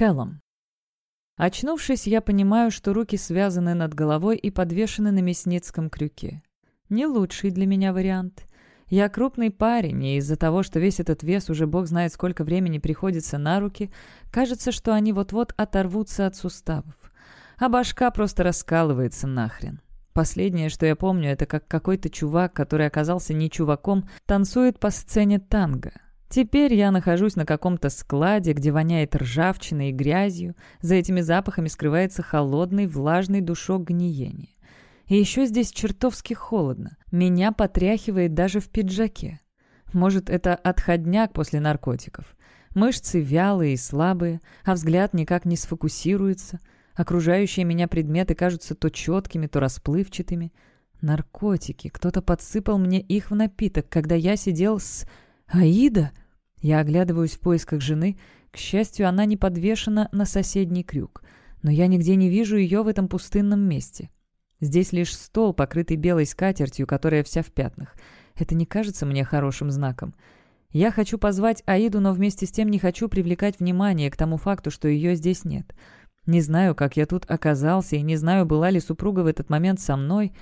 Кэллом. Очнувшись, я понимаю, что руки связаны над головой и подвешены на мясницком крюке. Не лучший для меня вариант. Я крупный парень, и из-за того, что весь этот вес уже бог знает сколько времени приходится на руки, кажется, что они вот-вот оторвутся от суставов. А башка просто раскалывается нахрен. Последнее, что я помню, это как какой-то чувак, который оказался не чуваком, танцует по сцене танго. Теперь я нахожусь на каком-то складе, где воняет ржавчиной и грязью. За этими запахами скрывается холодный, влажный душок гниения. И еще здесь чертовски холодно. Меня потряхивает даже в пиджаке. Может, это отходняк после наркотиков. Мышцы вялые и слабые, а взгляд никак не сфокусируется. Окружающие меня предметы кажутся то четкими, то расплывчатыми. Наркотики. Кто-то подсыпал мне их в напиток, когда я сидел с... Аида? Я оглядываюсь в поисках жены. К счастью, она не подвешена на соседний крюк. Но я нигде не вижу ее в этом пустынном месте. Здесь лишь стол, покрытый белой скатертью, которая вся в пятнах. Это не кажется мне хорошим знаком. Я хочу позвать Аиду, но вместе с тем не хочу привлекать внимание к тому факту, что ее здесь нет. Не знаю, как я тут оказался, и не знаю, была ли супруга в этот момент со мной.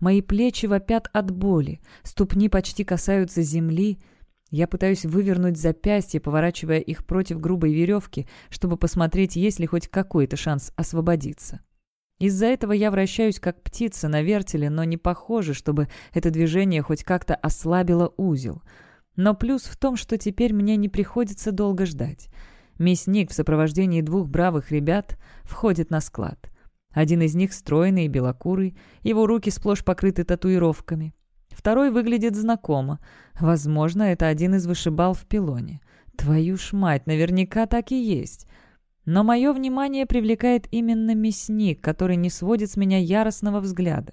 Мои плечи вопят от боли, ступни почти касаются земли — я пытаюсь вывернуть запястья, поворачивая их против грубой веревки, чтобы посмотреть, есть ли хоть какой-то шанс освободиться. Из-за этого я вращаюсь как птица на вертеле, но не похоже, чтобы это движение хоть как-то ослабило узел. Но плюс в том, что теперь мне не приходится долго ждать. Мясник в сопровождении двух бравых ребят входит на склад. Один из них стройный и белокурый, его руки сплошь покрыты татуировками. Второй выглядит знакомо. Возможно, это один из вышибал в пилоне. Твою ж мать, наверняка так и есть. Но мое внимание привлекает именно мясник, который не сводит с меня яростного взгляда.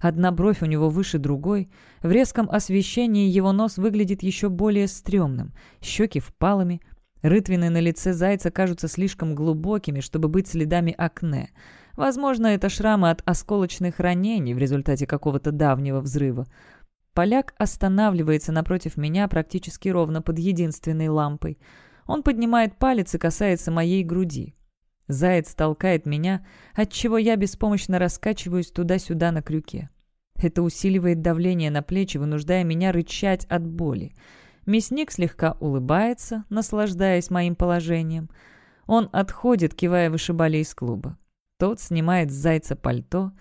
Одна бровь у него выше другой. В резком освещении его нос выглядит еще более стрёмным. Щеки впалыми. Рытвины на лице зайца кажутся слишком глубокими, чтобы быть следами акне. Возможно, это шрамы от осколочных ранений в результате какого-то давнего взрыва. Поляк останавливается напротив меня практически ровно под единственной лампой. Он поднимает палец и касается моей груди. Заяц толкает меня, отчего я беспомощно раскачиваюсь туда-сюда на крюке. Это усиливает давление на плечи, вынуждая меня рычать от боли. Мясник слегка улыбается, наслаждаясь моим положением. Он отходит, кивая вышибали из клуба. Тот снимает с зайца пальто.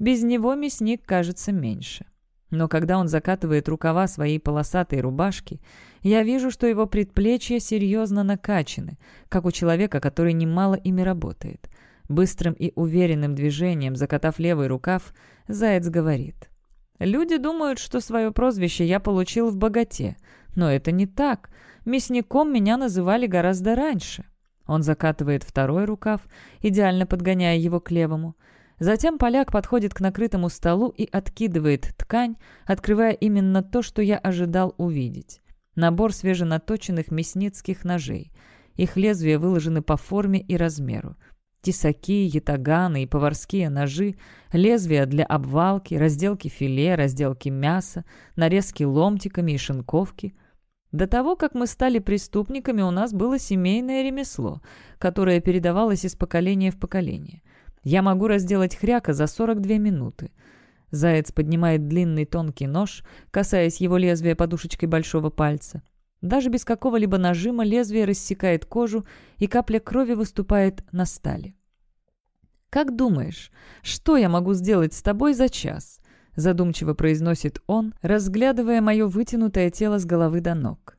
Без него мясник кажется меньше. Но когда он закатывает рукава своей полосатой рубашки, я вижу, что его предплечья серьезно накачаны, как у человека, который немало ими работает. Быстрым и уверенным движением, закатав левый рукав, Заяц говорит. «Люди думают, что свое прозвище я получил в богате. Но это не так. Мясником меня называли гораздо раньше». Он закатывает второй рукав, идеально подгоняя его к левому. Затем поляк подходит к накрытому столу и откидывает ткань, открывая именно то, что я ожидал увидеть. Набор свеженаточенных мясницких ножей. Их лезвия выложены по форме и размеру. Тесаки, ятаганы и поварские ножи, лезвия для обвалки, разделки филе, разделки мяса, нарезки ломтиками и шинковки. До того, как мы стали преступниками, у нас было семейное ремесло, которое передавалось из поколения в поколение. Я могу разделать хряка за 42 минуты. Заяц поднимает длинный тонкий нож, касаясь его лезвия подушечкой большого пальца. Даже без какого-либо нажима лезвие рассекает кожу, и капля крови выступает на стали. «Как думаешь, что я могу сделать с тобой за час?» задумчиво произносит он, разглядывая мое вытянутое тело с головы до ног.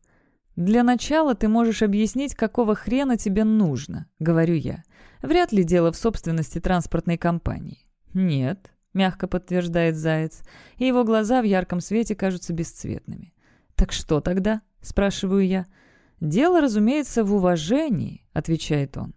«Для начала ты можешь объяснить, какого хрена тебе нужно», — говорю я. Вряд ли дело в собственности транспортной компании. «Нет», — мягко подтверждает Заяц, и его глаза в ярком свете кажутся бесцветными. «Так что тогда?» — спрашиваю я. «Дело, разумеется, в уважении», — отвечает он.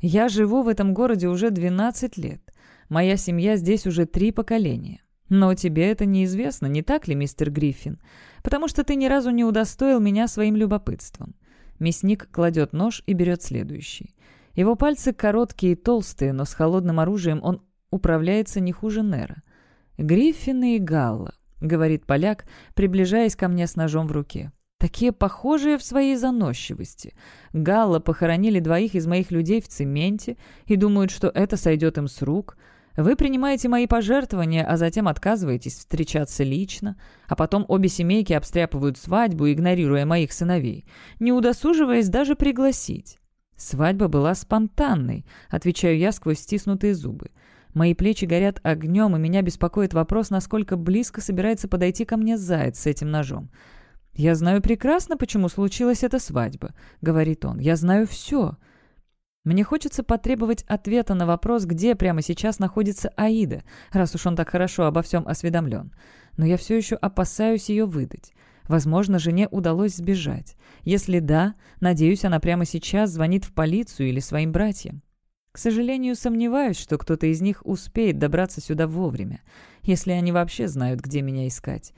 «Я живу в этом городе уже 12 лет. Моя семья здесь уже три поколения. Но тебе это неизвестно, не так ли, мистер Гриффин? Потому что ты ни разу не удостоил меня своим любопытством». Мясник кладет нож и берет следующий. Его пальцы короткие и толстые, но с холодным оружием он управляется не хуже Нера. «Гриффины и Галла», — говорит поляк, приближаясь ко мне с ножом в руке. Такие похожие в своей заносчивости. Галла похоронили двоих из моих людей в цементе и думают, что это сойдет им с рук. Вы принимаете мои пожертвования, а затем отказываетесь встречаться лично, а потом обе семейки обстряпывают свадьбу, игнорируя моих сыновей, не удосуживаясь даже пригласить. Свадьба была спонтанной, отвечаю я сквозь стиснутые зубы. Мои плечи горят огнем, и меня беспокоит вопрос, насколько близко собирается подойти ко мне заяц с этим ножом. «Я знаю прекрасно, почему случилась эта свадьба», — говорит он. «Я знаю все». Мне хочется потребовать ответа на вопрос, где прямо сейчас находится Аида, раз уж он так хорошо обо всем осведомлен. Но я все еще опасаюсь ее выдать. Возможно, жене удалось сбежать. Если да, надеюсь, она прямо сейчас звонит в полицию или своим братьям. К сожалению, сомневаюсь, что кто-то из них успеет добраться сюда вовремя, если они вообще знают, где меня искать.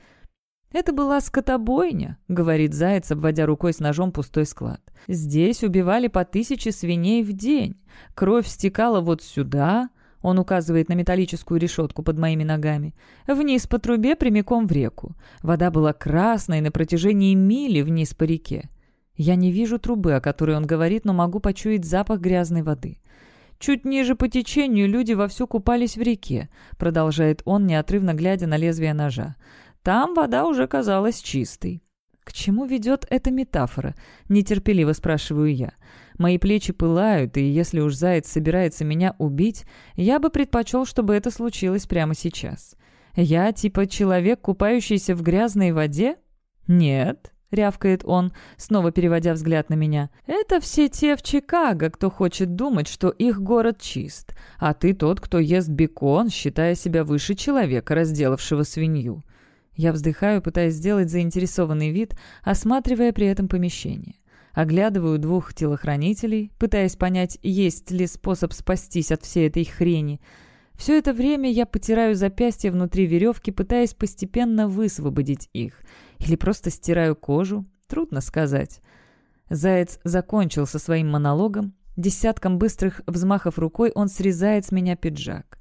«Это была скотобойня», — говорит Заяц, обводя рукой с ножом пустой склад. «Здесь убивали по тысяче свиней в день. Кровь стекала вот сюда», — он указывает на металлическую решетку под моими ногами, «вниз по трубе прямиком в реку. Вода была красной на протяжении мили вниз по реке. Я не вижу трубы, о которой он говорит, но могу почуять запах грязной воды». «Чуть ниже по течению люди вовсю купались в реке», — продолжает он, неотрывно глядя на лезвие ножа. Там вода уже казалась чистой. «К чему ведет эта метафора?» — нетерпеливо спрашиваю я. Мои плечи пылают, и если уж заяц собирается меня убить, я бы предпочел, чтобы это случилось прямо сейчас. Я типа человек, купающийся в грязной воде? Нет, — рявкает он, снова переводя взгляд на меня. «Это все те в Чикаго, кто хочет думать, что их город чист, а ты тот, кто ест бекон, считая себя выше человека, разделавшего свинью. Я вздыхаю, пытаясь сделать заинтересованный вид, осматривая при этом помещение. Оглядываю двух телохранителей, пытаясь понять, есть ли способ спастись от всей этой хрени. Все это время я потираю запястья внутри веревки, пытаясь постепенно высвободить их. Или просто стираю кожу. Трудно сказать. Заяц закончил со своим монологом. Десятком быстрых взмахов рукой он срезает с меня пиджак.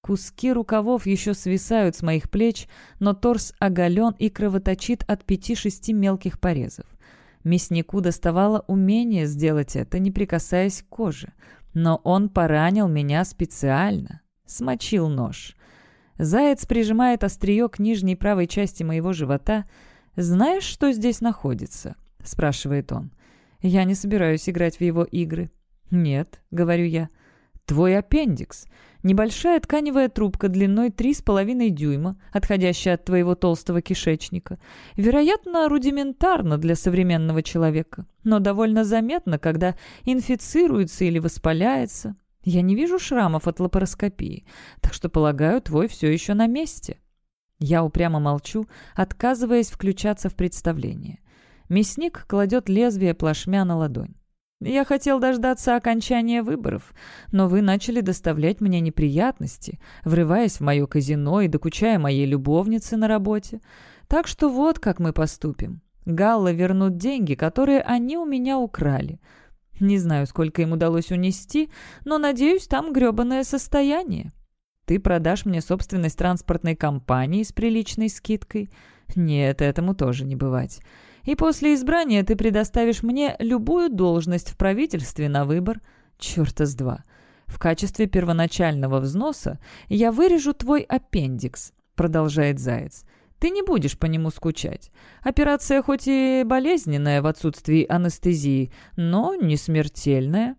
Куски рукавов еще свисают с моих плеч, но торс оголен и кровоточит от пяти-шести мелких порезов. Мяснику доставало умение сделать это, не прикасаясь к коже. Но он поранил меня специально. Смочил нож. Заяц прижимает острие к нижней правой части моего живота. «Знаешь, что здесь находится?» — спрашивает он. «Я не собираюсь играть в его игры». «Нет», — говорю я. «Твой аппендикс. Небольшая тканевая трубка длиной 3,5 дюйма, отходящая от твоего толстого кишечника. Вероятно, рудиментарно для современного человека, но довольно заметно, когда инфицируется или воспаляется. Я не вижу шрамов от лапароскопии, так что, полагаю, твой все еще на месте. Я упрямо молчу, отказываясь включаться в представление. Мясник кладет лезвие плашмя на ладонь. Я хотел дождаться окончания выборов, но вы начали доставлять мне неприятности, врываясь в мое казино и докучая моей любовнице на работе. Так что вот как мы поступим. Галла вернут деньги, которые они у меня украли. Не знаю, сколько им удалось унести, но, надеюсь, там грёбаное состояние. Ты продашь мне собственность транспортной компании с приличной скидкой? Нет, этому тоже не бывать и после избрания ты предоставишь мне любую должность в правительстве на выбор. Чёрта с два. В качестве первоначального взноса я вырежу твой аппендикс», — продолжает Заяц. «Ты не будешь по нему скучать. Операция хоть и болезненная в отсутствии анестезии, но не смертельная».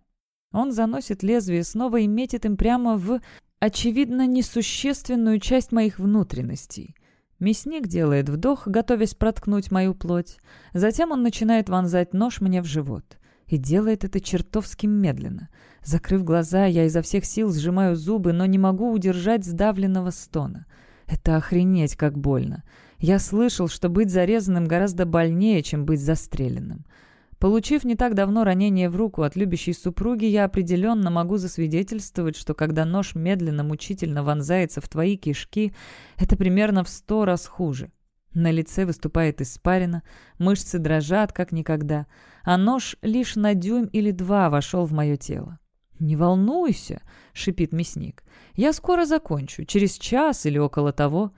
Он заносит лезвие снова и метит им прямо в, очевидно, несущественную часть моих внутренностей. Мясник делает вдох, готовясь проткнуть мою плоть. Затем он начинает вонзать нож мне в живот. И делает это чертовски медленно. Закрыв глаза, я изо всех сил сжимаю зубы, но не могу удержать сдавленного стона. Это охренеть как больно. Я слышал, что быть зарезанным гораздо больнее, чем быть застреленным. Получив не так давно ранение в руку от любящей супруги, я определенно могу засвидетельствовать, что когда нож медленно, мучительно вонзается в твои кишки, это примерно в сто раз хуже. На лице выступает испарина, мышцы дрожат, как никогда, а нож лишь на дюйм или два вошел в мое тело. «Не волнуйся», — шипит мясник. «Я скоро закончу, через час или около того».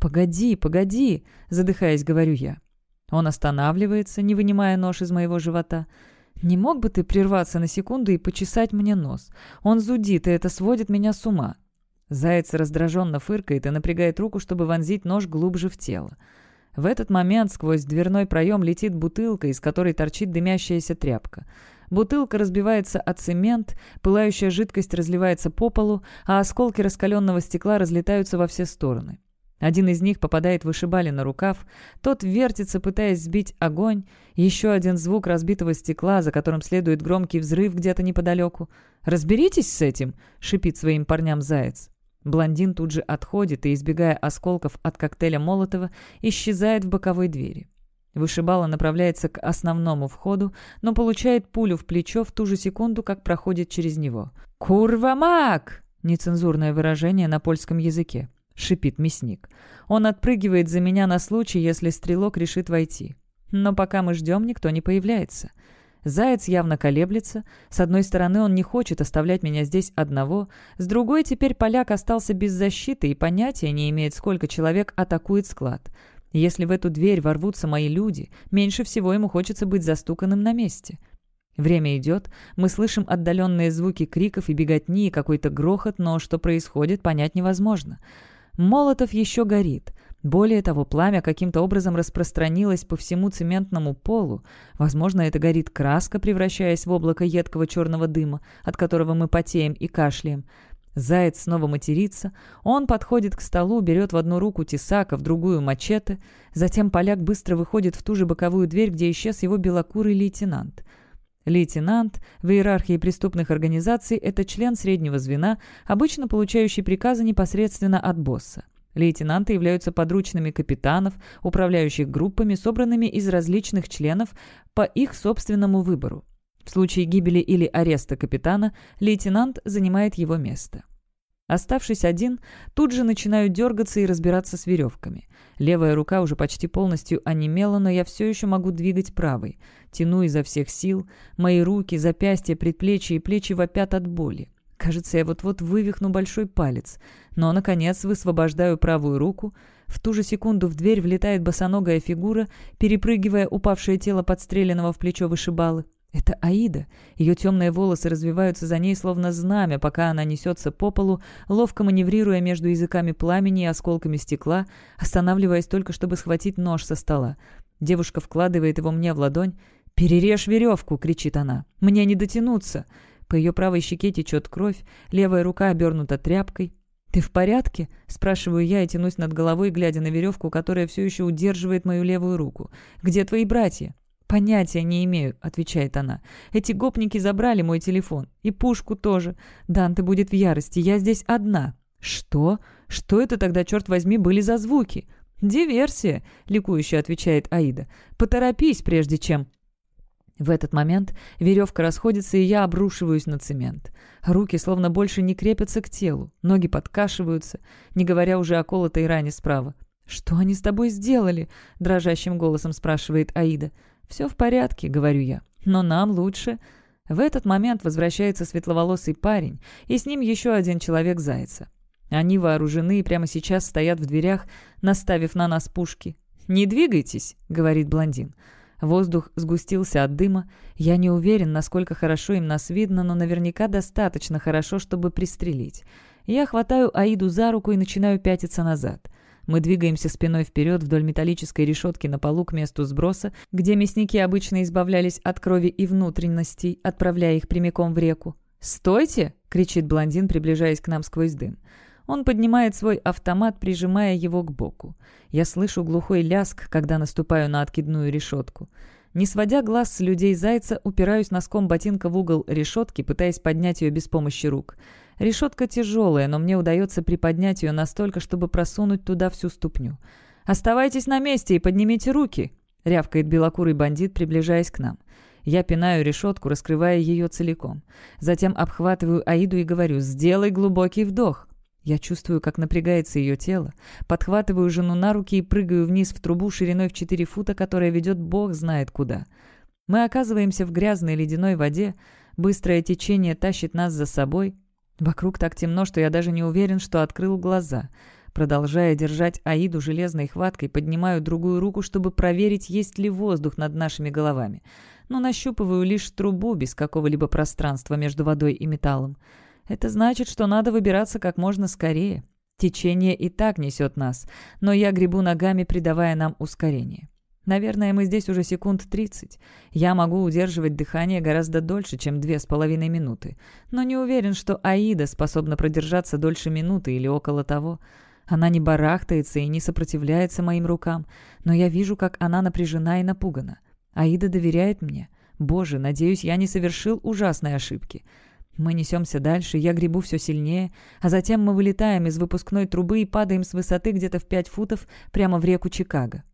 «Погоди, погоди», — задыхаясь, говорю я. Он останавливается, не вынимая нож из моего живота. «Не мог бы ты прерваться на секунду и почесать мне нос? Он зудит, и это сводит меня с ума». Заяц раздраженно фыркает и напрягает руку, чтобы вонзить нож глубже в тело. В этот момент сквозь дверной проем летит бутылка, из которой торчит дымящаяся тряпка. Бутылка разбивается о цемент, пылающая жидкость разливается по полу, а осколки раскаленного стекла разлетаются во все стороны. Один из них попадает вышибали на рукав, тот вертится, пытаясь сбить огонь, еще один звук разбитого стекла, за которым следует громкий взрыв где-то неподалеку. «Разберитесь с этим!» — шипит своим парням заяц. Блондин тут же отходит и, избегая осколков от коктейля Молотова, исчезает в боковой двери. Вышибала направляется к основному входу, но получает пулю в плечо в ту же секунду, как проходит через него. «Курва маг!» — нецензурное выражение на польском языке. — шипит мясник. «Он отпрыгивает за меня на случай, если стрелок решит войти. Но пока мы ждем, никто не появляется. Заяц явно колеблется. С одной стороны, он не хочет оставлять меня здесь одного. С другой, теперь поляк остался без защиты и понятия не имеет, сколько человек атакует склад. Если в эту дверь ворвутся мои люди, меньше всего ему хочется быть застуканным на месте. Время идет, мы слышим отдаленные звуки криков и беготни, и какой-то грохот, но что происходит, понять невозможно. Молотов еще горит. Более того, пламя каким-то образом распространилось по всему цементному полу. Возможно, это горит краска, превращаясь в облако едкого черного дыма, от которого мы потеем и кашляем. Заяц снова матерится. Он подходит к столу, берет в одну руку тесак, а в другую мачете. Затем поляк быстро выходит в ту же боковую дверь, где исчез его белокурый лейтенант. Лейтенант в иерархии преступных организаций – это член среднего звена, обычно получающий приказы непосредственно от босса. Лейтенанты являются подручными капитанов, управляющих группами, собранными из различных членов по их собственному выбору. В случае гибели или ареста капитана лейтенант занимает его место. Оставшись один, тут же начинаю дергаться и разбираться с веревками. Левая рука уже почти полностью онемела, но я все еще могу двигать правой. Тяну изо всех сил. Мои руки, запястья, предплечья и плечи вопят от боли. Кажется, я вот-вот вывихну большой палец. Но, наконец, высвобождаю правую руку. В ту же секунду в дверь влетает босоногая фигура, перепрыгивая упавшее тело подстреленного в плечо вышибалы. Это Аида. Ее темные волосы развиваются за ней, словно знамя, пока она несется по полу, ловко маневрируя между языками пламени и осколками стекла, останавливаясь только, чтобы схватить нож со стола. Девушка вкладывает его мне в ладонь. «Перережь веревку!» — кричит она. «Мне не дотянуться!» По ее правой щеке течет кровь, левая рука обернута тряпкой. «Ты в порядке?» — спрашиваю я и тянусь над головой, глядя на веревку, которая все еще удерживает мою левую руку. «Где твои братья?» «Понятия не имею», — отвечает она. «Эти гопники забрали мой телефон. И пушку тоже. Данте будет в ярости. Я здесь одна». «Что? Что это тогда, черт возьми, были за звуки?» «Диверсия», — ликующе отвечает Аида. «Поторопись, прежде чем...» В этот момент веревка расходится, и я обрушиваюсь на цемент. Руки словно больше не крепятся к телу, ноги подкашиваются, не говоря уже о колотой ране справа. «Что они с тобой сделали?» — дрожащим голосом спрашивает Аида. «Все в порядке», — говорю я. «Но нам лучше...» В этот момент возвращается светловолосый парень, и с ним еще один человек зайца. Они вооружены и прямо сейчас стоят в дверях, наставив на нас пушки. «Не двигайтесь», — говорит блондин. Воздух сгустился от дыма. Я не уверен, насколько хорошо им нас видно, но наверняка достаточно хорошо, чтобы пристрелить. Я хватаю Аиду за руку и начинаю пятиться назад. Мы двигаемся спиной вперед вдоль металлической решетки на полу к месту сброса, где мясники обычно избавлялись от крови и внутренностей, отправляя их прямиком в реку. «Стойте!» — кричит блондин, приближаясь к нам сквозь дым. Он поднимает свой автомат, прижимая его к боку. Я слышу глухой ляск, когда наступаю на откидную решетку. Не сводя глаз с людей зайца, упираюсь носком ботинка в угол решетки, пытаясь поднять ее без помощи рук. Решетка тяжелая, но мне удается приподнять ее настолько, чтобы просунуть туда всю ступню. «Оставайтесь на месте и поднимите руки!» — рявкает белокурый бандит, приближаясь к нам. Я пинаю решетку, раскрывая ее целиком. Затем обхватываю Аиду и говорю «Сделай глубокий вдох». Я чувствую, как напрягается ее тело, подхватываю жену на руки и прыгаю вниз в трубу шириной в 4 фута, которая ведет бог знает куда. Мы оказываемся в грязной ледяной воде, быстрое течение тащит нас за собой. Вокруг так темно, что я даже не уверен, что открыл глаза. Продолжая держать Аиду железной хваткой, поднимаю другую руку, чтобы проверить, есть ли воздух над нашими головами. Но нащупываю лишь трубу без какого-либо пространства между водой и металлом. Это значит, что надо выбираться как можно скорее. Течение и так несет нас, но я гребу ногами, придавая нам ускорение. Наверное, мы здесь уже секунд 30. Я могу удерживать дыхание гораздо дольше, чем две с половиной минуты. Но не уверен, что Аида способна продержаться дольше минуты или около того. Она не барахтается и не сопротивляется моим рукам, но я вижу, как она напряжена и напугана. Аида доверяет мне. Боже, надеюсь, я не совершил ужасной ошибки. Мы несемся дальше, я гребу все сильнее, а затем мы вылетаем из выпускной трубы и падаем с высоты где-то в пять футов прямо в реку Чикаго.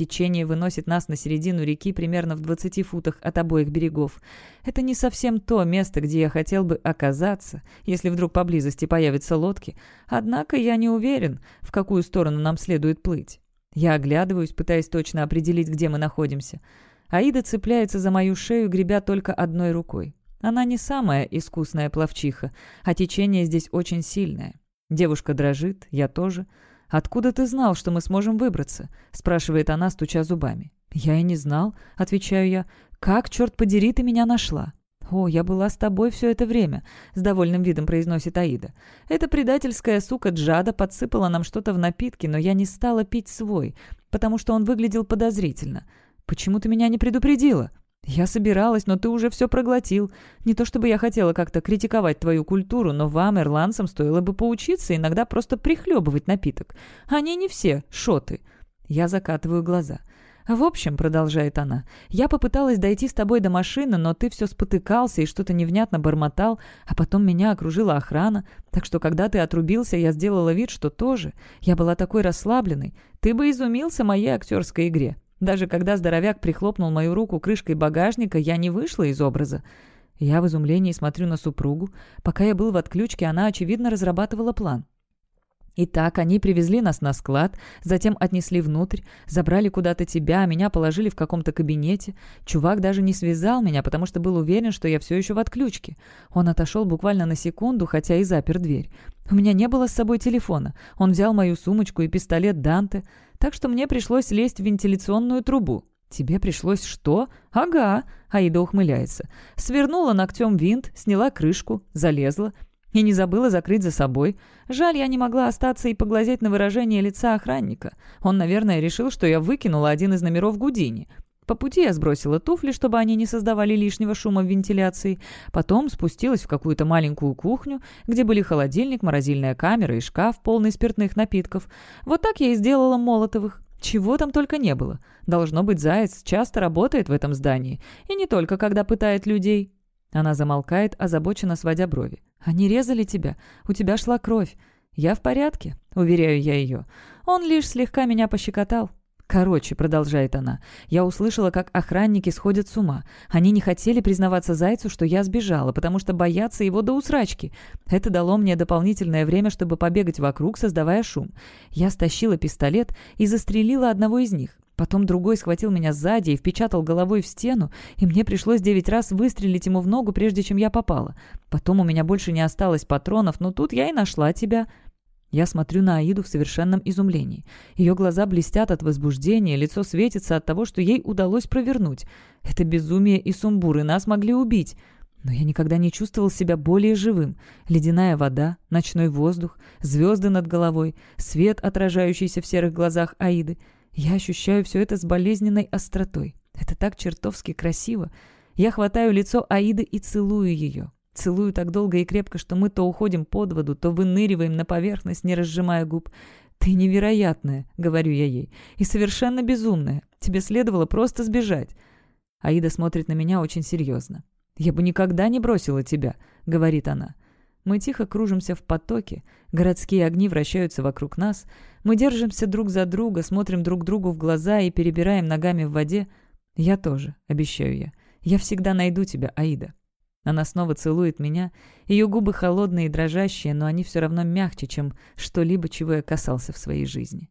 Течение выносит нас на середину реки примерно в 20 футах от обоих берегов. Это не совсем то место, где я хотел бы оказаться, если вдруг поблизости появятся лодки. Однако я не уверен, в какую сторону нам следует плыть. Я оглядываюсь, пытаясь точно определить, где мы находимся. Аида цепляется за мою шею, гребя только одной рукой. Она не самая искусная пловчиха, а течение здесь очень сильное. Девушка дрожит, я тоже. «Откуда ты знал, что мы сможем выбраться?» — спрашивает она, стуча зубами. «Я и не знал», — отвечаю я. «Как, черт подери, ты меня нашла?» «О, я была с тобой все это время», — с довольным видом произносит Аида. «Эта предательская сука Джада подсыпала нам что-то в напитки, но я не стала пить свой, потому что он выглядел подозрительно. Почему ты меня не предупредила?» «Я собиралась, но ты уже все проглотил. Не то чтобы я хотела как-то критиковать твою культуру, но вам, ирландцам, стоило бы поучиться иногда просто прихлебывать напиток. Они не все шоты». Я закатываю глаза. «В общем», — продолжает она, — «я попыталась дойти с тобой до машины, но ты все спотыкался и что-то невнятно бормотал, а потом меня окружила охрана, так что когда ты отрубился, я сделала вид, что тоже. Я была такой расслабленной. Ты бы изумился моей актерской игре. Даже когда здоровяк прихлопнул мою руку крышкой багажника, я не вышла из образа. Я в изумлении смотрю на супругу. Пока я был в отключке, она, очевидно, разрабатывала план. Итак, они привезли нас на склад, затем отнесли внутрь, забрали куда-то тебя, меня положили в каком-то кабинете. Чувак даже не связал меня, потому что был уверен, что я все еще в отключке. Он отошел буквально на секунду, хотя и запер дверь. У меня не было с собой телефона. Он взял мою сумочку и пистолет Данте так что мне пришлось лезть в вентиляционную трубу. «Тебе пришлось что?» «Ага», — Аида ухмыляется. Свернула ногтем винт, сняла крышку, залезла. И не забыла закрыть за собой. Жаль, я не могла остаться и поглазеть на выражение лица охранника. Он, наверное, решил, что я выкинула один из номеров Гудини. По пути я сбросила туфли, чтобы они не создавали лишнего шума в вентиляции. Потом спустилась в какую-то маленькую кухню, где были холодильник, морозильная камера и шкаф, полный спиртных напитков. Вот так я и сделала Молотовых. Чего там только не было. Должно быть, Заяц часто работает в этом здании. И не только, когда пытает людей. Она замолкает, озабоченно сводя брови. «Они резали тебя. У тебя шла кровь. Я в порядке», — уверяю я ее. «Он лишь слегка меня пощекотал. «Короче», — продолжает она, — «я услышала, как охранники сходят с ума. Они не хотели признаваться Зайцу, что я сбежала, потому что боятся его до усрачки. Это дало мне дополнительное время, чтобы побегать вокруг, создавая шум. Я стащила пистолет и застрелила одного из них. Потом другой схватил меня сзади и впечатал головой в стену, и мне пришлось девять раз выстрелить ему в ногу, прежде чем я попала. Потом у меня больше не осталось патронов, но тут я и нашла тебя. Я смотрю на Аиду в совершенном изумлении. Ее глаза блестят от возбуждения, лицо светится от того, что ей удалось провернуть. Это безумие и сумбуры нас могли убить. Но я никогда не чувствовал себя более живым. Ледяная вода, ночной воздух, звезды над головой, свет, отражающийся в серых глазах Аиды. Я ощущаю все это с болезненной остротой. Это так чертовски красиво. Я хватаю лицо Аиды и целую ее. Целую так долго и крепко, что мы то уходим под воду, то выныриваем на поверхность, не разжимая губ. «Ты невероятная», — говорю я ей, — «и совершенно безумная. Тебе следовало просто сбежать». Аида смотрит на меня очень серьезно. «Я бы никогда не бросила тебя», — говорит она. Мы тихо кружимся в потоке, городские огни вращаются вокруг нас, мы держимся друг за друга, смотрим друг другу в глаза и перебираем ногами в воде. Я тоже, обещаю я. Я всегда найду тебя, Аида. Она снова целует меня. Ее губы холодные и дрожащие, но они все равно мягче, чем что-либо, чего я касался в своей жизни.